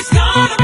It's gonna